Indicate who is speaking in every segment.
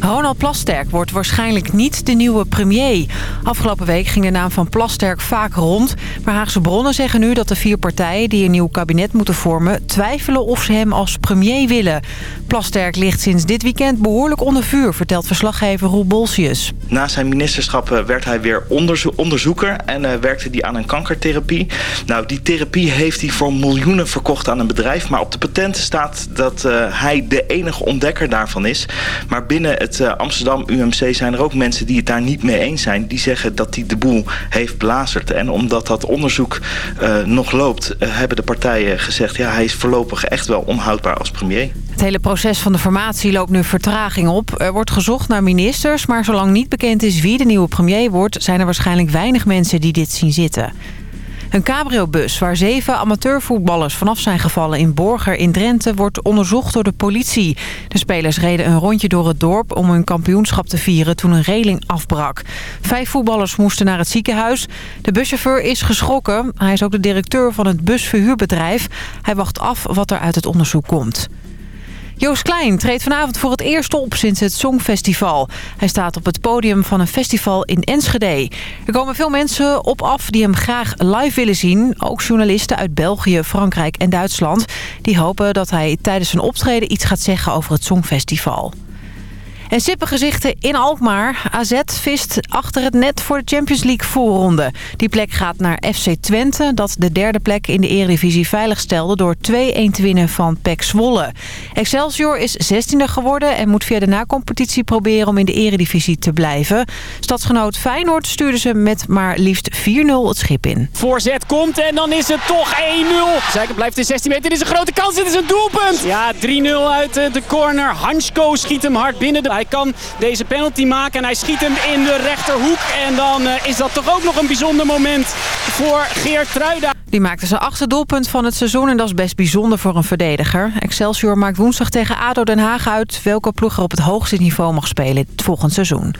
Speaker 1: Ronald Plasterk wordt waarschijnlijk niet de nieuwe premier. Afgelopen week ging de naam van Plasterk vaak rond. Maar Haagse bronnen zeggen nu dat de vier partijen die een nieuw kabinet moeten vormen... twijfelen of ze hem als premier willen. Plasterk ligt sinds dit weekend behoorlijk onder vuur... vertelt verslaggever Roel Bolsius.
Speaker 2: Na zijn ministerschap eh, werd hij weer onderzoeker en uh, werkte hij aan een kankertherapie. Nou, die therapie heeft hij voor miljoenen verkocht aan een bedrijf. Maar op de patenten staat dat uh, hij de enige ontdekker daarvan is. Maar binnen het uh, Amsterdam UMC zijn er ook mensen die het daar niet mee eens zijn. Die zeggen dat hij de boel heeft belazerd. En omdat dat onderzoek uh, nog loopt, hebben de partijen gezegd... ja, hij is voorlopig echt wel onhoudbaar als premier.
Speaker 1: Het hele proces van de formatie loopt nu vertraging op. Er wordt gezocht naar ministers, maar zolang niet bekend is wie de nieuwe premier wordt... zijn er waarschijnlijk weinig mensen die dit zien zitten. Een cabriobus waar zeven amateurvoetballers vanaf zijn gevallen in Borger in Drenthe wordt onderzocht door de politie. De spelers reden een rondje door het dorp om hun kampioenschap te vieren toen een reling afbrak. Vijf voetballers moesten naar het ziekenhuis. De buschauffeur is geschrokken. Hij is ook de directeur van het busverhuurbedrijf. Hij wacht af wat er uit het onderzoek komt. Joost Klein treedt vanavond voor het eerst op sinds het Songfestival. Hij staat op het podium van een festival in Enschede. Er komen veel mensen op af die hem graag live willen zien. Ook journalisten uit België, Frankrijk en Duitsland. Die hopen dat hij tijdens zijn optreden iets gaat zeggen over het Songfestival. En sippengezichten in Alkmaar. AZ vist achter het net voor de Champions League voorronde. Die plek gaat naar FC Twente, dat de derde plek in de Eredivisie veilig stelde... door 2-1 te winnen van PEC Zwolle. Excelsior is 16e geworden en moet via de nacompetitie proberen om in de Eredivisie te blijven. Stadsgenoot Feyenoord stuurde ze met maar liefst 4-0 het schip in.
Speaker 3: Voorzet komt en dan is het toch 1-0. Zijker blijft in 16 meter. Dit is een grote kans. Dit is een doelpunt. Ja, 3-0 uit de corner. Hansko schiet hem hard binnen de hij kan deze penalty maken en hij schiet hem in de rechterhoek. En dan uh, is dat toch ook nog een bijzonder moment voor Geert Truida.
Speaker 1: Die maakte zijn achtste doelpunt van het seizoen en dat is best bijzonder voor een verdediger. Excelsior maakt woensdag tegen ADO Den Haag uit welke ploeg er op het hoogste niveau mag spelen het volgend seizoen.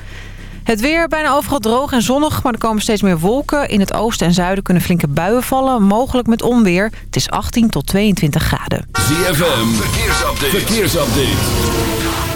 Speaker 1: Het weer bijna overal droog en zonnig, maar er komen steeds meer wolken. In het oosten en zuiden kunnen flinke buien vallen, mogelijk met onweer. Het is 18 tot 22 graden.
Speaker 4: ZFM, verkeersupdate. verkeersupdate.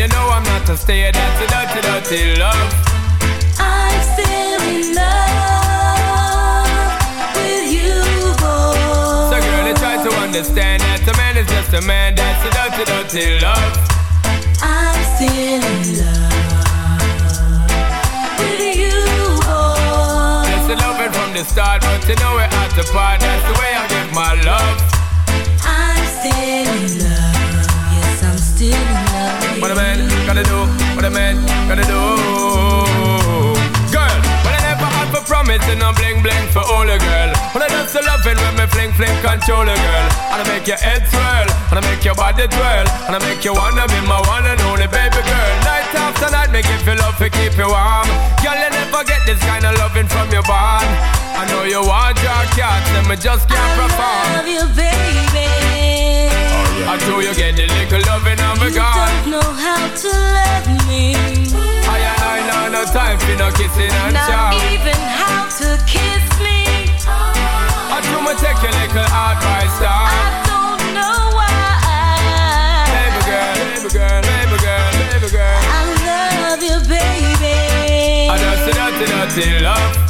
Speaker 5: You
Speaker 6: know I'm not a stayer. That's a dirty, dirty love.
Speaker 5: I'm still in love with you, boy.
Speaker 6: So, girl, they try to understand that a man is just a man. That's a dirty, dirty love.
Speaker 5: I'm still in love with you, boy.
Speaker 6: It's a loving from the start, but you know we're at the part. That's the way I give my a man gotta do. Girl, but I never had for promise and no bling bling for all a girl. But I just a loving when me fling fling control a girl. And I make your head swirl, and I make your body twirl, and I make you wanna be my one and only baby girl. Night after night, make you feel love to keep you warm. Girl, you never get this kind of loving from your bond. I know you want your cat, and me just can't perform.
Speaker 5: I love you, baby.
Speaker 6: I know you get the little loving of a
Speaker 5: You don't know how to love me.
Speaker 6: I and I know no time for no kissing and
Speaker 5: Not
Speaker 6: chow.
Speaker 5: even how to kiss me.
Speaker 6: I do me take your little advice
Speaker 5: I don't know why.
Speaker 6: Baby girl, baby girl, baby girl, baby girl.
Speaker 5: I love you, baby.
Speaker 6: I just a dirty, dirty love.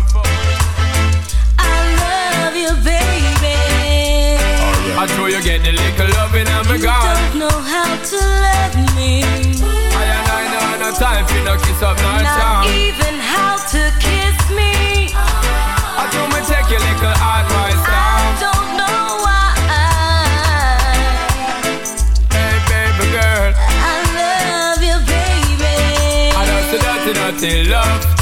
Speaker 5: I
Speaker 6: know you get the little loving and me
Speaker 5: You don't know how to love me.
Speaker 6: I and I know no time for no kiss up, no
Speaker 5: Not
Speaker 6: charm.
Speaker 5: even how to kiss me.
Speaker 6: I do me take your little advice
Speaker 5: I
Speaker 6: down.
Speaker 5: don't know why.
Speaker 6: Hey, baby girl.
Speaker 5: I love you, baby.
Speaker 6: dirty, dirty love.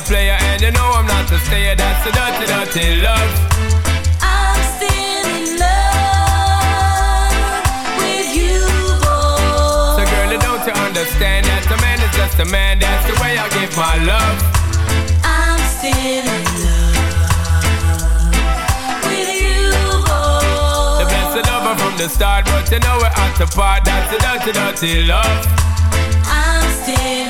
Speaker 6: A player, and you know I'm not to stay. That's the dirty, dirty love.
Speaker 5: I'm still in love with you, boy.
Speaker 6: So, girl, don't you understand that a man is just a man? That's the way I give my love.
Speaker 5: I'm still in love with you, boy.
Speaker 6: The best of lover from the start, but you know we're at the part. That's the dirty, dirty love.
Speaker 5: I'm still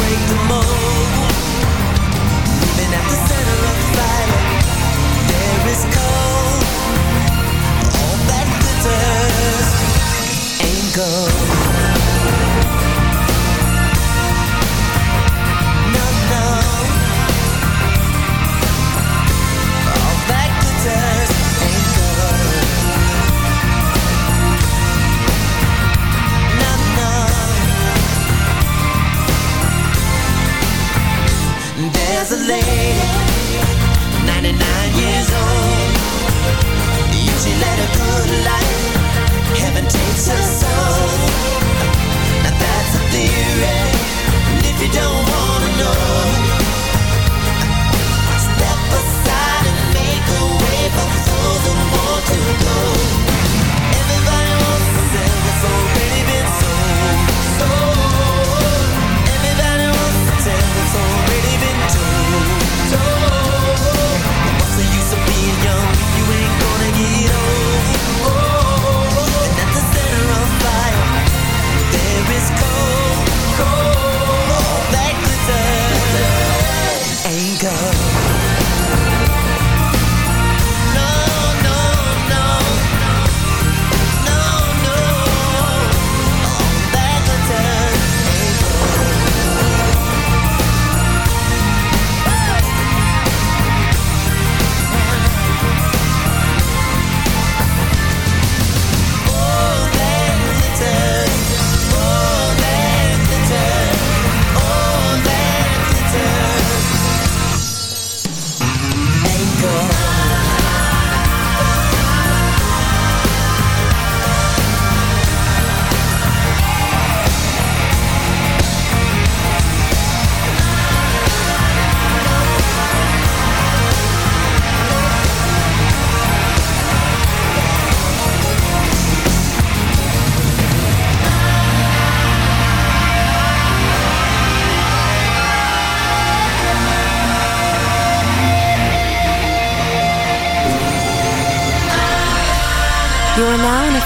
Speaker 7: break the mold?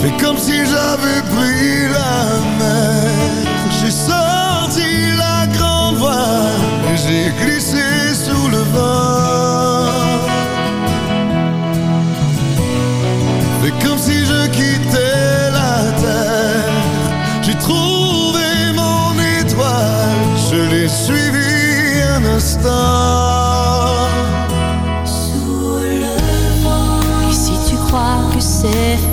Speaker 8: Fais comme si j'avais pris la mer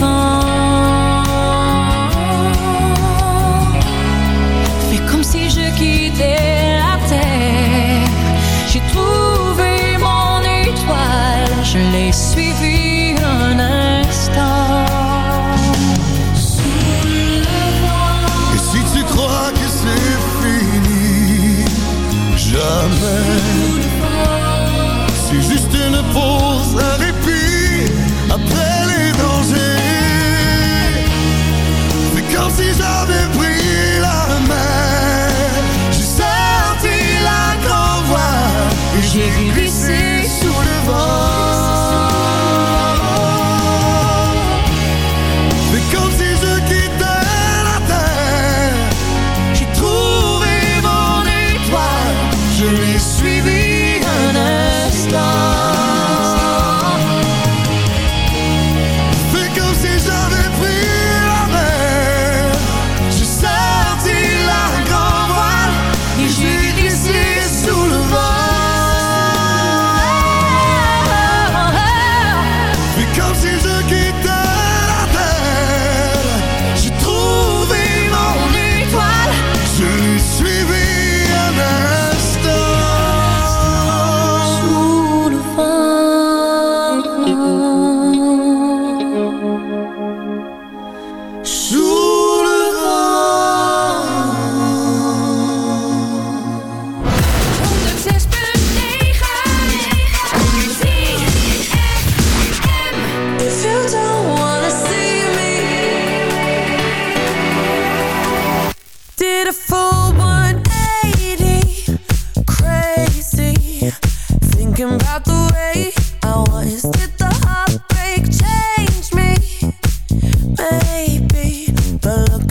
Speaker 8: enfants.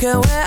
Speaker 8: At where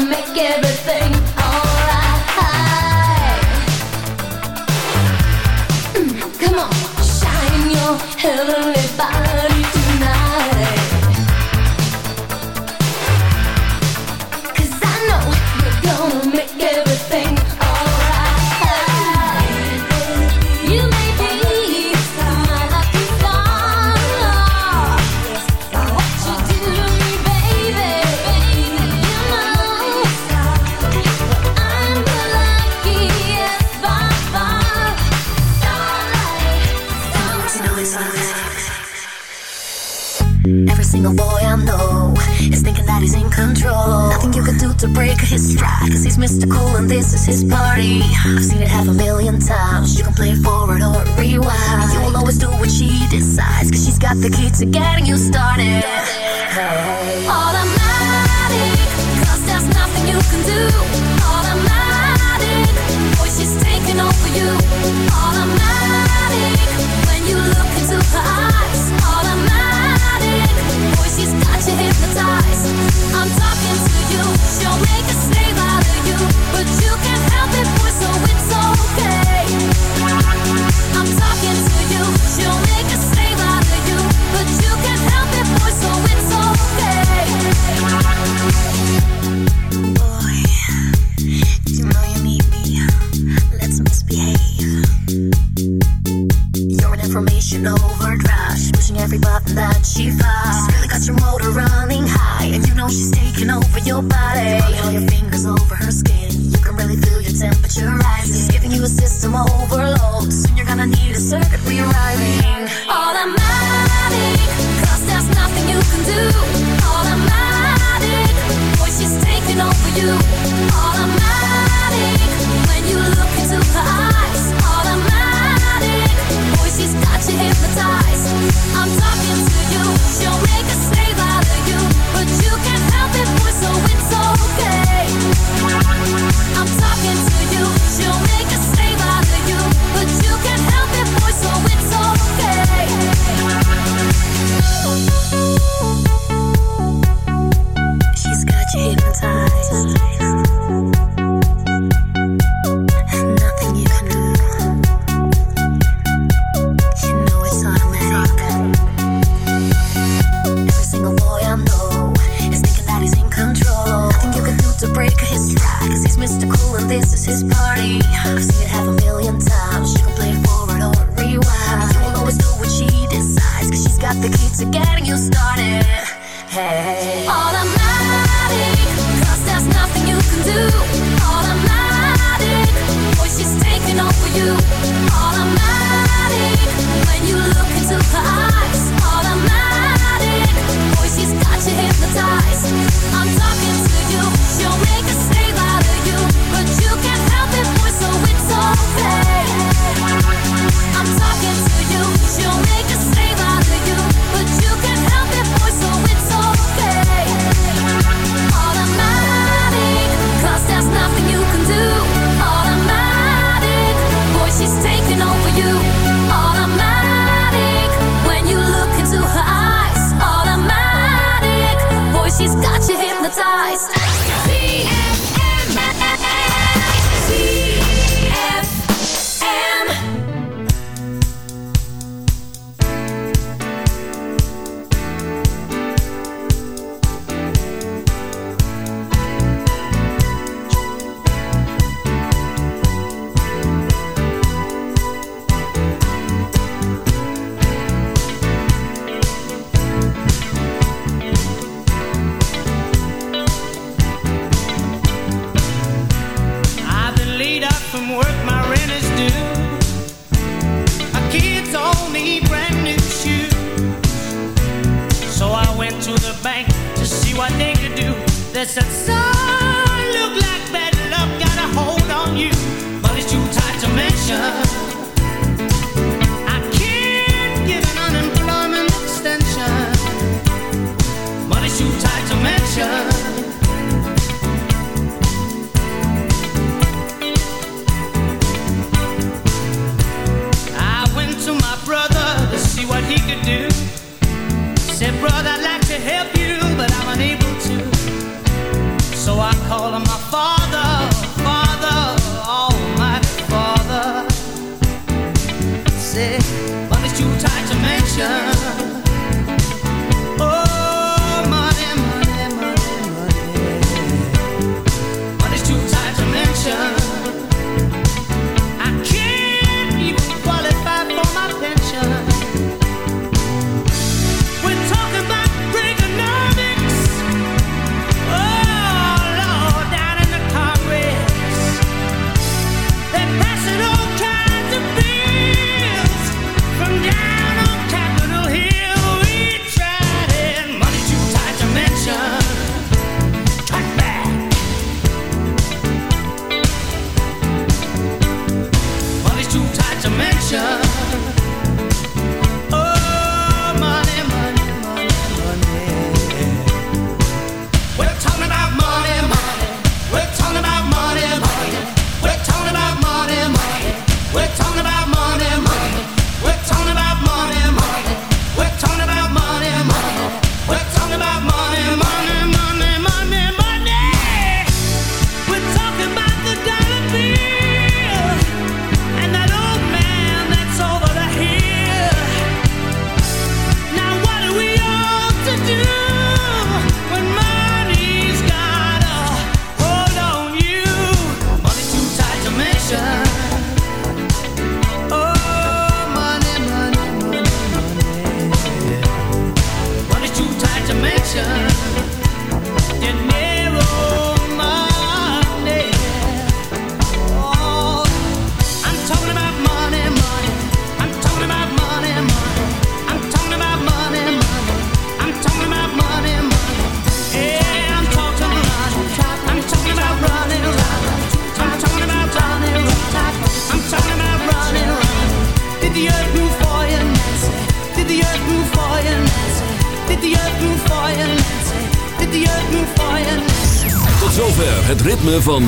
Speaker 9: make everything to
Speaker 5: break his stride Cause he's mystical and this is his party. I've seen it half a million times. You can play forward or rewind. You will always do what she decides Cause she's got the key to getting you started. Automatic Cause there's nothing you can do.
Speaker 4: we ride. best.